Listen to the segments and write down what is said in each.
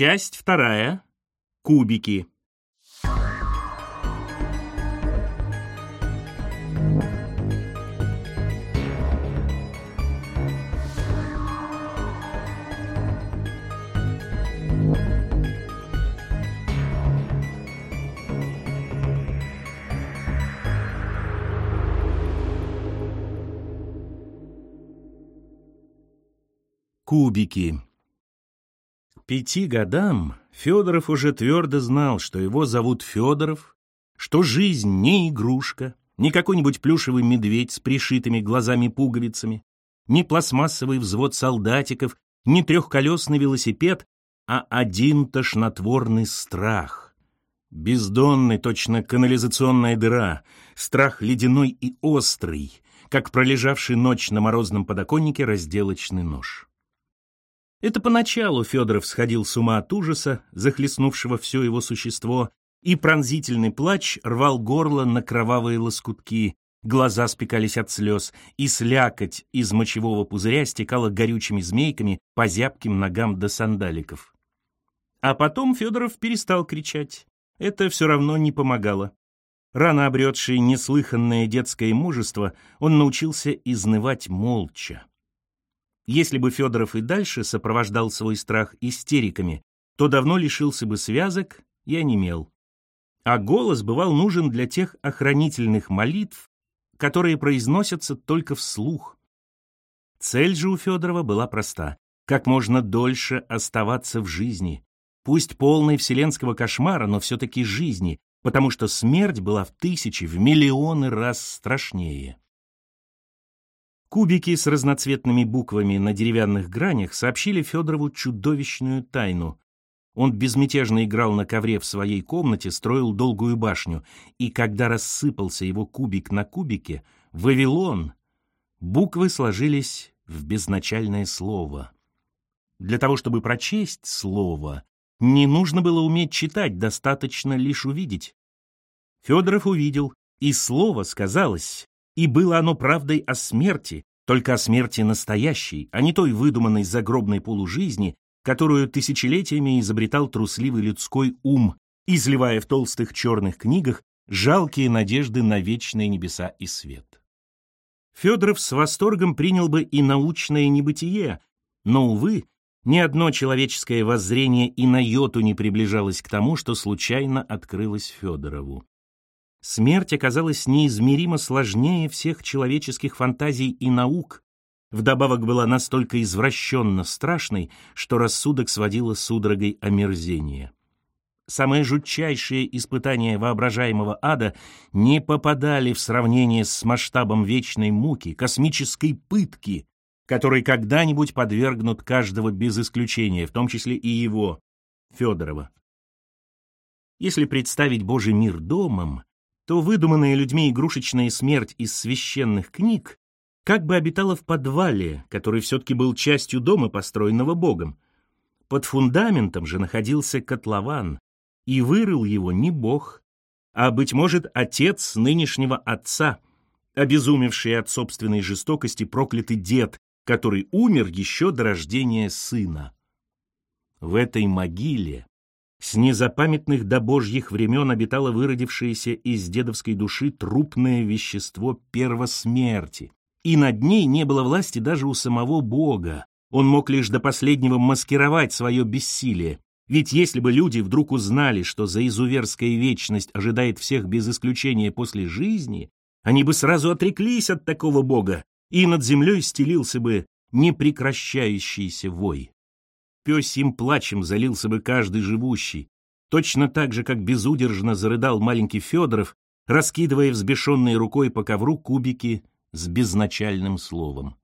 Часть вторая. Кубики. Кубики. Пяти годам Федоров уже твердо знал, что его зовут Федоров, что жизнь не игрушка, не какой-нибудь плюшевый медведь с пришитыми глазами-пуговицами, не пластмассовый взвод солдатиков, не трехколесный велосипед, а один тошнотворный страх. Бездонный, точно канализационная дыра, страх ледяной и острый, как пролежавший ночь на морозном подоконнике разделочный нож. Это поначалу Федоров сходил с ума от ужаса, захлестнувшего все его существо, и пронзительный плач рвал горло на кровавые лоскутки, глаза спекались от слез, и слякоть из мочевого пузыря стекала горючими змейками по зябким ногам до сандаликов. А потом Федоров перестал кричать. Это все равно не помогало. Рано обретший неслыханное детское мужество, он научился изнывать молча. Если бы Федоров и дальше сопровождал свой страх истериками, то давно лишился бы связок и онемел. А голос бывал нужен для тех охранительных молитв, которые произносятся только вслух. Цель же у Федорова была проста — как можно дольше оставаться в жизни, пусть полной вселенского кошмара, но все-таки жизни, потому что смерть была в тысячи, в миллионы раз страшнее. Кубики с разноцветными буквами на деревянных гранях сообщили Федорову чудовищную тайну. Он безмятежно играл на ковре в своей комнате, строил долгую башню, и когда рассыпался его кубик на кубике, Вавилон, буквы сложились в безначальное слово. Для того, чтобы прочесть слово, не нужно было уметь читать, достаточно лишь увидеть. Федоров увидел, и слово сказалось и было оно правдой о смерти, только о смерти настоящей, а не той выдуманной загробной полужизни, которую тысячелетиями изобретал трусливый людской ум, изливая в толстых черных книгах жалкие надежды на вечные небеса и свет. Федоров с восторгом принял бы и научное небытие, но, увы, ни одно человеческое воззрение и на йоту не приближалось к тому, что случайно открылось Федорову. Смерть оказалась неизмеримо сложнее всех человеческих фантазий и наук, вдобавок была настолько извращенно страшной, что рассудок сводило судорогой омерзения. Самые жутчайшие испытания воображаемого ада не попадали в сравнение с масштабом вечной муки, космической пытки, которой когда-нибудь подвергнут каждого без исключения, в том числе и его, Федорова. Если представить Божий мир домом, то выдуманная людьми игрушечная смерть из священных книг как бы обитала в подвале, который все-таки был частью дома, построенного Богом. Под фундаментом же находился котлован, и вырыл его не Бог, а, быть может, отец нынешнего отца, обезумевший от собственной жестокости проклятый дед, который умер еще до рождения сына. В этой могиле с незапамятных до божьих времен обитало выродившееся из дедовской души трупное вещество первосмерти. И над ней не было власти даже у самого Бога. Он мог лишь до последнего маскировать свое бессилие. Ведь если бы люди вдруг узнали, что за изуверская вечность ожидает всех без исключения после жизни, они бы сразу отреклись от такого Бога, и над землей стелился бы непрекращающийся вой пёсьим плачем залился бы каждый живущий, точно так же, как безудержно зарыдал маленький Федоров, раскидывая взбешенной рукой по ковру кубики с безначальным словом.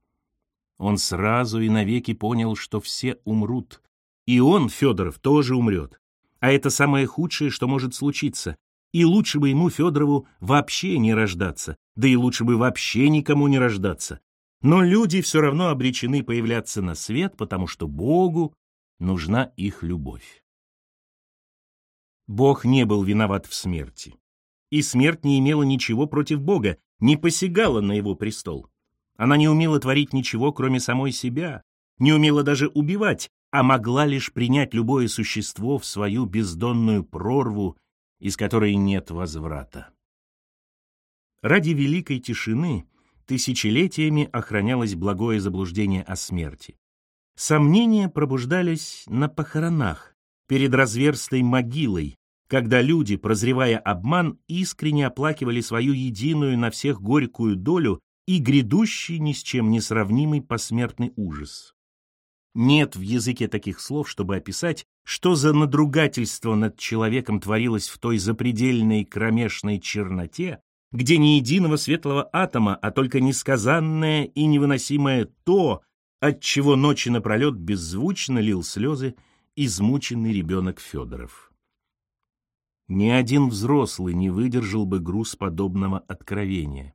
Он сразу и навеки понял, что все умрут. И он, Федоров, тоже умрет. А это самое худшее, что может случиться. И лучше бы ему, Федорову, вообще не рождаться, да и лучше бы вообще никому не рождаться. Но люди все равно обречены появляться на свет, потому что Богу нужна их любовь. Бог не был виноват в смерти. И смерть не имела ничего против Бога, не посягала на его престол. Она не умела творить ничего, кроме самой себя, не умела даже убивать, а могла лишь принять любое существо в свою бездонную прорву, из которой нет возврата. Ради великой тишины тысячелетиями охранялось благое заблуждение о смерти. Сомнения пробуждались на похоронах, перед разверстой могилой, когда люди, прозревая обман, искренне оплакивали свою единую на всех горькую долю и грядущий ни с чем не сравнимый посмертный ужас. Нет в языке таких слов, чтобы описать, что за надругательство над человеком творилось в той запредельной кромешной черноте, где ни единого светлого атома, а только несказанное и невыносимое то, от чего ночи напролет беззвучно лил слезы измученный ребенок Федоров. Ни один взрослый не выдержал бы груз подобного откровения.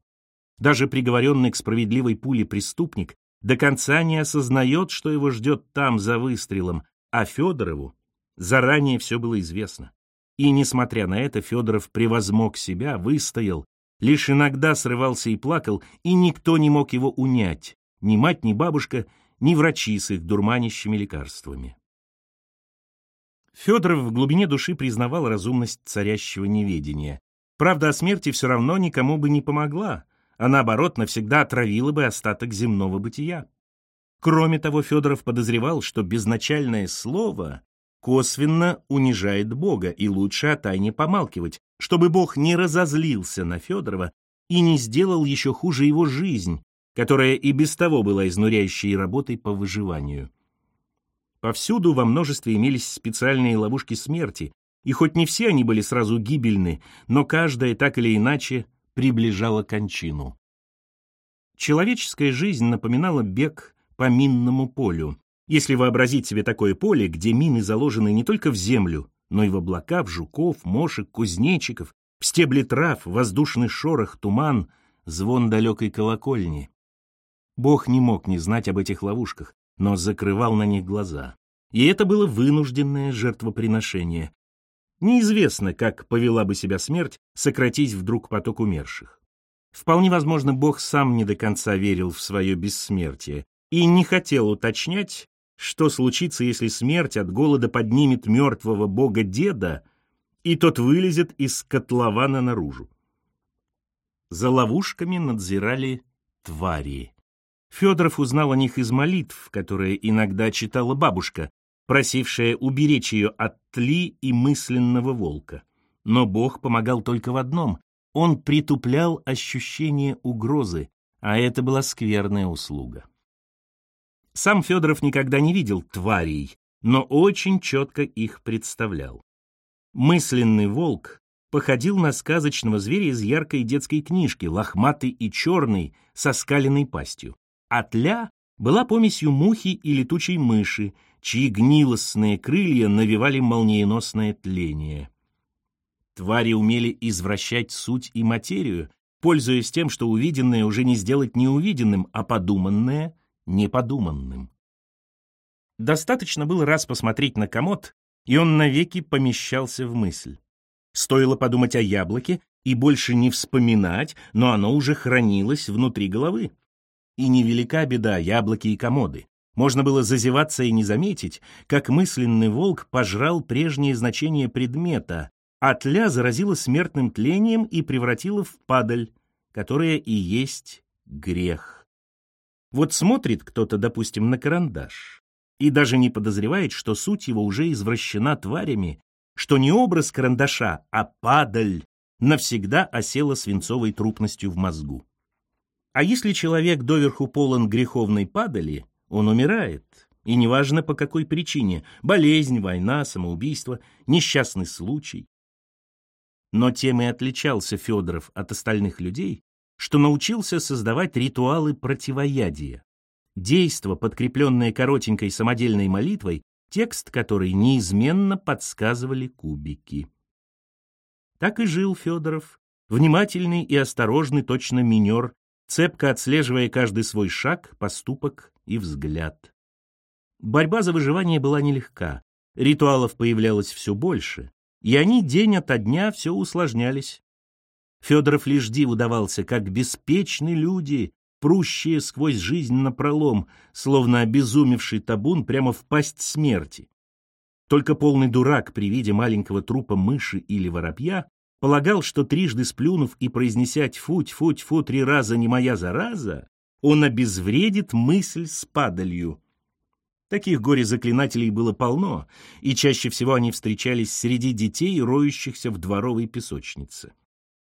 Даже приговоренный к справедливой пуле преступник до конца не осознает, что его ждет там, за выстрелом, а Федорову заранее все было известно. И, несмотря на это, Федоров превозмог себя, выстоял, лишь иногда срывался и плакал, и никто не мог его унять, ни мать, ни бабушка, ни врачи с их дурманящими лекарствами. Федоров в глубине души признавал разумность царящего неведения. Правда о смерти все равно никому бы не помогла, а наоборот навсегда отравила бы остаток земного бытия. Кроме того, Федоров подозревал, что безначальное слово косвенно унижает Бога, и лучше о тайне помалкивать, чтобы Бог не разозлился на Федорова и не сделал еще хуже его жизнь, которая и без того была изнуряющей работой по выживанию. Повсюду во множестве имелись специальные ловушки смерти, и хоть не все они были сразу гибельны, но каждая так или иначе приближала кончину. Человеческая жизнь напоминала бег по минному полю. Если вообразить себе такое поле, где мины заложены не только в землю, но и в облака, в жуков, мошек, кузнечиков, в стебли трав, воздушный шорох, туман, звон далекой колокольни. Бог не мог не знать об этих ловушках, но закрывал на них глаза. И это было вынужденное жертвоприношение. Неизвестно, как повела бы себя смерть, сократить вдруг поток умерших. Вполне возможно, Бог сам не до конца верил в свое бессмертие и не хотел уточнять, что случится, если смерть от голода поднимет мертвого бога-деда, и тот вылезет из котлована наружу. За ловушками надзирали твари. Федоров узнал о них из молитв, которые иногда читала бабушка, просившая уберечь ее от тли и мысленного волка. Но Бог помогал только в одном — он притуплял ощущение угрозы, а это была скверная услуга. Сам Федоров никогда не видел тварей, но очень четко их представлял. Мысленный волк походил на сказочного зверя из яркой детской книжки, лохматый и черный, со скаленной пастью. Атля была помесью мухи и летучей мыши, чьи гнилостные крылья навевали молниеносное тление. Твари умели извращать суть и материю, пользуясь тем, что увиденное уже не сделать неувиденным, а подуманное — неподуманным. Достаточно было раз посмотреть на комод, и он навеки помещался в мысль. Стоило подумать о яблоке и больше не вспоминать, но оно уже хранилось внутри головы. И невелика беда яблоки и комоды. Можно было зазеваться и не заметить, как мысленный волк пожрал прежнее значение предмета, а тля заразила смертным тлением и превратила в падаль, которая и есть грех. Вот смотрит кто-то, допустим, на карандаш, и даже не подозревает, что суть его уже извращена тварями, что не образ карандаша, а падаль навсегда осела свинцовой трупностью в мозгу. А если человек доверху полон греховной падали, он умирает. И неважно по какой причине – болезнь, война, самоубийство, несчастный случай. Но тем и отличался Федоров от остальных людей, что научился создавать ритуалы противоядия. Действо, подкрепленное коротенькой самодельной молитвой, текст которой неизменно подсказывали кубики. Так и жил Федоров, внимательный и осторожный точно минер, цепко отслеживая каждый свой шаг, поступок и взгляд. Борьба за выживание была нелегка, ритуалов появлялось все больше, и они день ото дня все усложнялись. Федоров лишь диву давался, как беспечны люди, прущие сквозь жизнь напролом, словно обезумевший табун прямо в пасть смерти. Только полный дурак при виде маленького трупа мыши или воробья полагал, что трижды сплюнув и произнеся «тьфу-тьфу-тьфу» три раза «не моя зараза», он обезвредит мысль с падалью. Таких горе-заклинателей было полно, и чаще всего они встречались среди детей, роющихся в дворовой песочнице.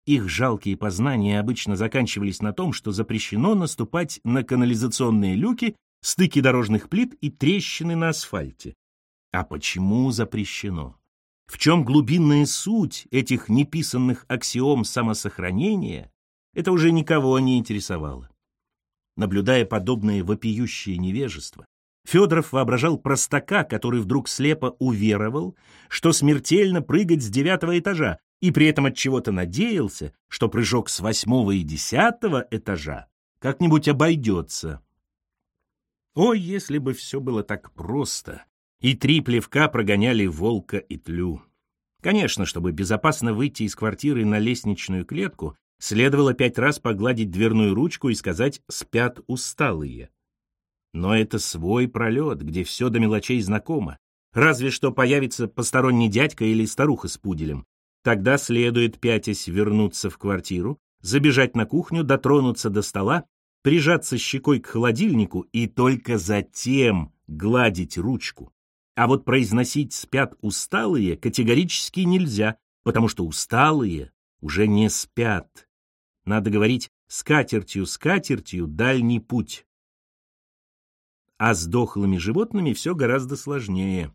Их жалкие познания обычно заканчивались на том, что запрещено наступать на канализационные люки, стыки дорожных плит и трещины на асфальте. А почему запрещено? В чем глубинная суть этих неписанных аксиом самосохранения, это уже никого не интересовало. Наблюдая подобное вопиющее невежество, Федоров воображал простака, который вдруг слепо уверовал, что смертельно прыгать с девятого этажа, и при этом от чего-то надеялся, что прыжок с восьмого и десятого этажа как-нибудь обойдется. Ой, если бы все было так просто, и три плевка прогоняли волка и тлю. Конечно, чтобы безопасно выйти из квартиры на лестничную клетку, следовало пять раз погладить дверную ручку и сказать «спят усталые». Но это свой пролет, где все до мелочей знакомо. Разве что появится посторонний дядька или старуха с пуделем. Тогда следует, пятясь, вернуться в квартиру, забежать на кухню, дотронуться до стола, прижаться щекой к холодильнику и только затем гладить ручку. А вот произносить «спят усталые» категорически нельзя, потому что усталые уже не спят. Надо говорить «скатертью, скатертью, дальний путь». А с дохлыми животными все гораздо сложнее.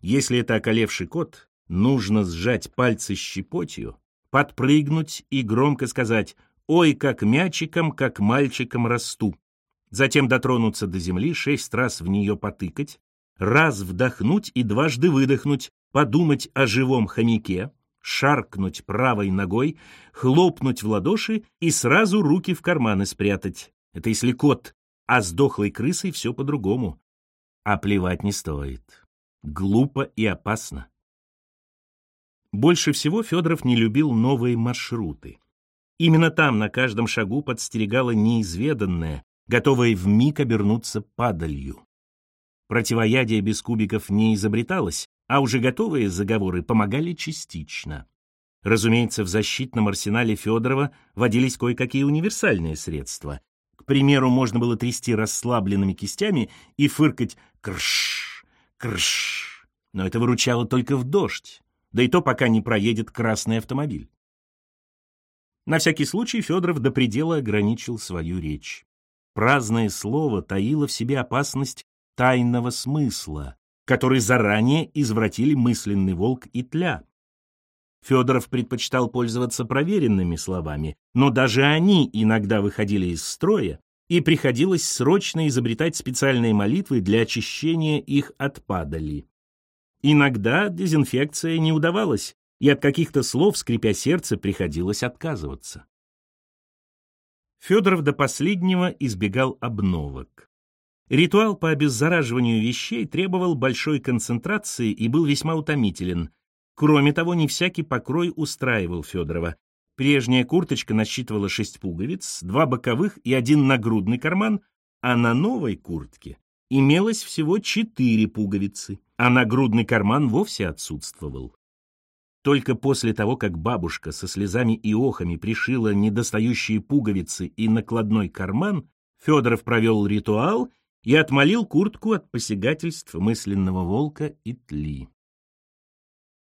Если это околевший кот, нужно сжать пальцы щепотью, подпрыгнуть и громко сказать «Ой, как мячиком, как мальчиком расту». Затем дотронуться до земли, шесть раз в нее потыкать, раз вдохнуть и дважды выдохнуть, подумать о живом хомяке, шаркнуть правой ногой, хлопнуть в ладоши и сразу руки в карманы спрятать. Это если кот, а с дохлой крысой все по-другому. А плевать не стоит. Глупо и опасно. Больше всего Федоров не любил новые маршруты. Именно там на каждом шагу подстерегало неизведанное, готовое вмиг обернуться падалью. Противоядие без кубиков не изобреталось, а уже готовые заговоры помогали частично. Разумеется, в защитном арсенале Федорова водились кое-какие универсальные средства. К примеру, можно было трясти расслабленными кистями и фыркать «крш, крш». Но это выручало только в дождь, да и то пока не проедет красный автомобиль. На всякий случай Федоров до предела ограничил свою речь. Праздное слово таило в себе опасность тайного смысла, который заранее извратили мысленный волк и тля. Федоров предпочитал пользоваться проверенными словами, но даже они иногда выходили из строя, и приходилось срочно изобретать специальные молитвы для очищения их от падали. Иногда дезинфекция не удавалась, и от каких-то слов, скрипя сердце, приходилось отказываться. Федоров до последнего избегал обновок. Ритуал по обеззараживанию вещей требовал большой концентрации и был весьма утомителен. Кроме того, не всякий покрой устраивал Федорова. Прежняя курточка насчитывала шесть пуговиц, два боковых и один нагрудный карман, а на новой куртке имелось всего четыре пуговицы, а нагрудный карман вовсе отсутствовал. Только после того, как бабушка со слезами и охами пришила недостающие пуговицы и накладной карман, Федоров провел ритуал и отмолил куртку от посягательств мысленного волка и тли.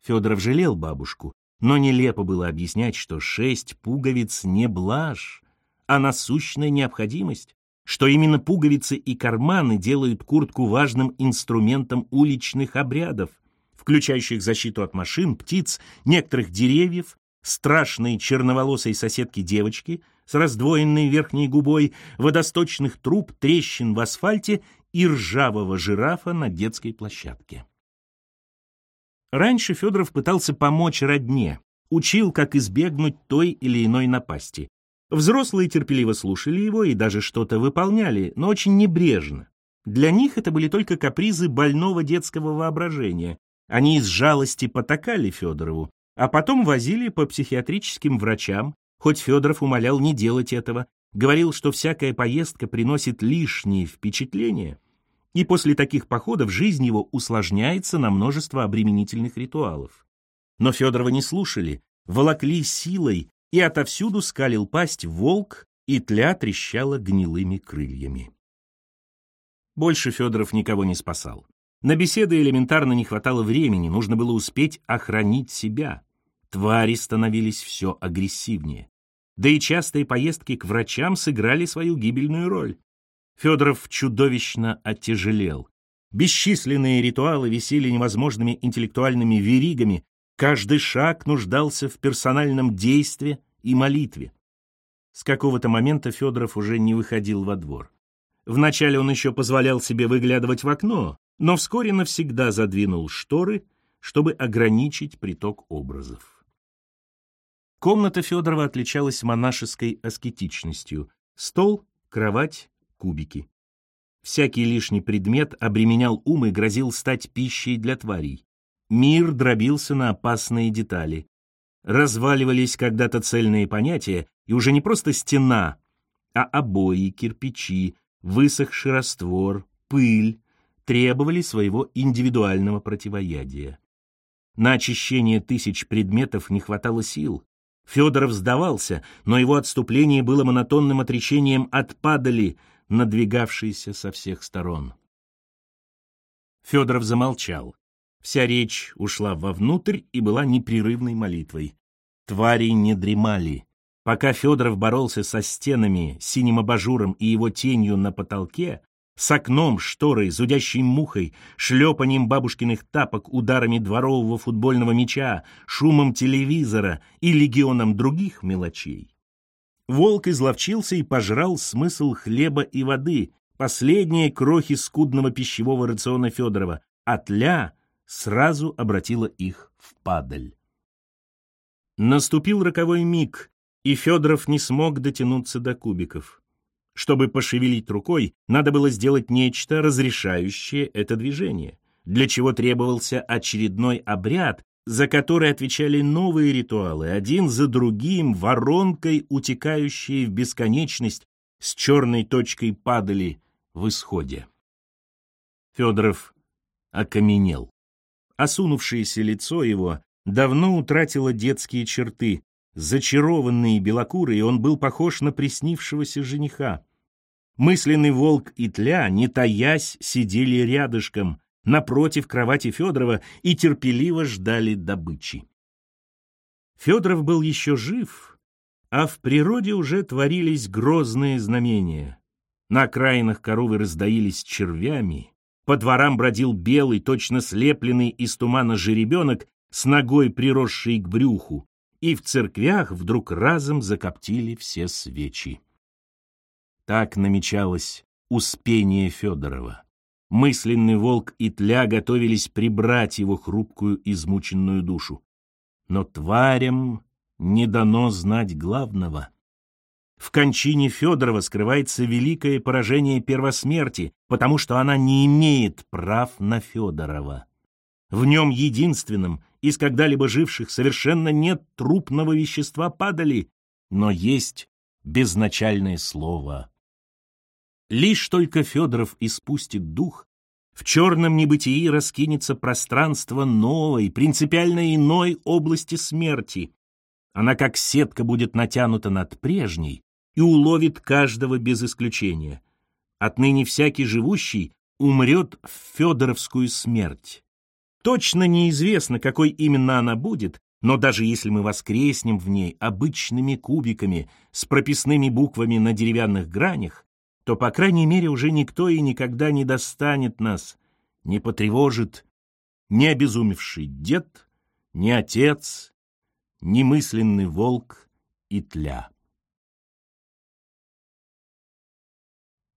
Федоров жалел бабушку, но нелепо было объяснять, что шесть пуговиц не блажь, а насущная необходимость, что именно пуговицы и карманы делают куртку важным инструментом уличных обрядов, включающих защиту от машин, птиц, некоторых деревьев, страшной черноволосой соседки девочки — с раздвоенной верхней губой, водосточных труб, трещин в асфальте и ржавого жирафа на детской площадке. Раньше Федоров пытался помочь родне, учил, как избегнуть той или иной напасти. Взрослые терпеливо слушали его и даже что-то выполняли, но очень небрежно. Для них это были только капризы больного детского воображения. Они из жалости потакали Федорову, а потом возили по психиатрическим врачам, хоть Федоров умолял не делать этого, говорил, что всякая поездка приносит лишние впечатления, и после таких походов жизнь его усложняется на множество обременительных ритуалов. Но Федорова не слушали, волокли силой, и отовсюду скалил пасть волк, и тля трещала гнилыми крыльями. Больше Федоров никого не спасал. На беседы элементарно не хватало времени, нужно было успеть охранить себя. Твари становились все агрессивнее. Да и частые поездки к врачам сыграли свою гибельную роль. Федоров чудовищно оттяжелел. Бесчисленные ритуалы висели невозможными интеллектуальными веригами, каждый шаг нуждался в персональном действии и молитве. С какого-то момента Федоров уже не выходил во двор. Вначале он еще позволял себе выглядывать в окно, но вскоре навсегда задвинул шторы, чтобы ограничить приток образов. Комната Федорова отличалась монашеской аскетичностью. Стол, кровать, кубики. Всякий лишний предмет обременял ум и грозил стать пищей для тварей. Мир дробился на опасные детали. Разваливались когда-то цельные понятия, и уже не просто стена, а обои, кирпичи, высохший раствор, пыль требовали своего индивидуального противоядия. На очищение тысяч предметов не хватало сил. Федоров сдавался, но его отступление было монотонным отречением от падали, надвигавшейся со всех сторон. Федоров замолчал. Вся речь ушла вовнутрь и была непрерывной молитвой. Твари не дремали. Пока Федоров боролся со стенами, синим абажуром и его тенью на потолке, с окном, шторой, зудящей мухой, шлепанием бабушкиных тапок, ударами дворового футбольного мяча, шумом телевизора и легионом других мелочей. Волк изловчился и пожрал смысл хлеба и воды, последние крохи скудного пищевого рациона Федорова, а тля сразу обратила их в падаль. Наступил роковой миг, и Федоров не смог дотянуться до кубиков. Чтобы пошевелить рукой, надо было сделать нечто, разрешающее это движение, для чего требовался очередной обряд, за который отвечали новые ритуалы, один за другим, воронкой, утекающие в бесконечность, с черной точкой падали в исходе. Федоров окаменел. Осунувшееся лицо его давно утратило детские черты, Зачарованный белокурый, он был похож на приснившегося жениха. Мысленный волк и тля, не таясь, сидели рядышком, напротив кровати Федорова и терпеливо ждали добычи. Федоров был еще жив, а в природе уже творились грозные знамения. На окраинах коровы раздаились червями, по дворам бродил белый, точно слепленный из тумана жеребенок с ногой, приросшей к брюху, и в церквях вдруг разом закоптили все свечи. Так намечалось успение Федорова. Мысленный волк и тля готовились прибрать его хрупкую измученную душу. Но тварям не дано знать главного. В кончине Федорова скрывается великое поражение первосмерти, потому что она не имеет прав на Федорова. В нем единственным из когда-либо живших совершенно нет трупного вещества падали, но есть безначальное слово. Лишь только Федоров испустит дух, в черном небытии раскинется пространство новой, принципиально иной области смерти. Она как сетка будет натянута над прежней и уловит каждого без исключения. Отныне всякий живущий умрет в Федоровскую смерть. Точно неизвестно, какой именно она будет, но даже если мы воскреснем в ней обычными кубиками с прописными буквами на деревянных гранях, то, по крайней мере, уже никто и никогда не достанет нас, не потревожит ни обезумевший дед, ни отец, ни мысленный волк и тля.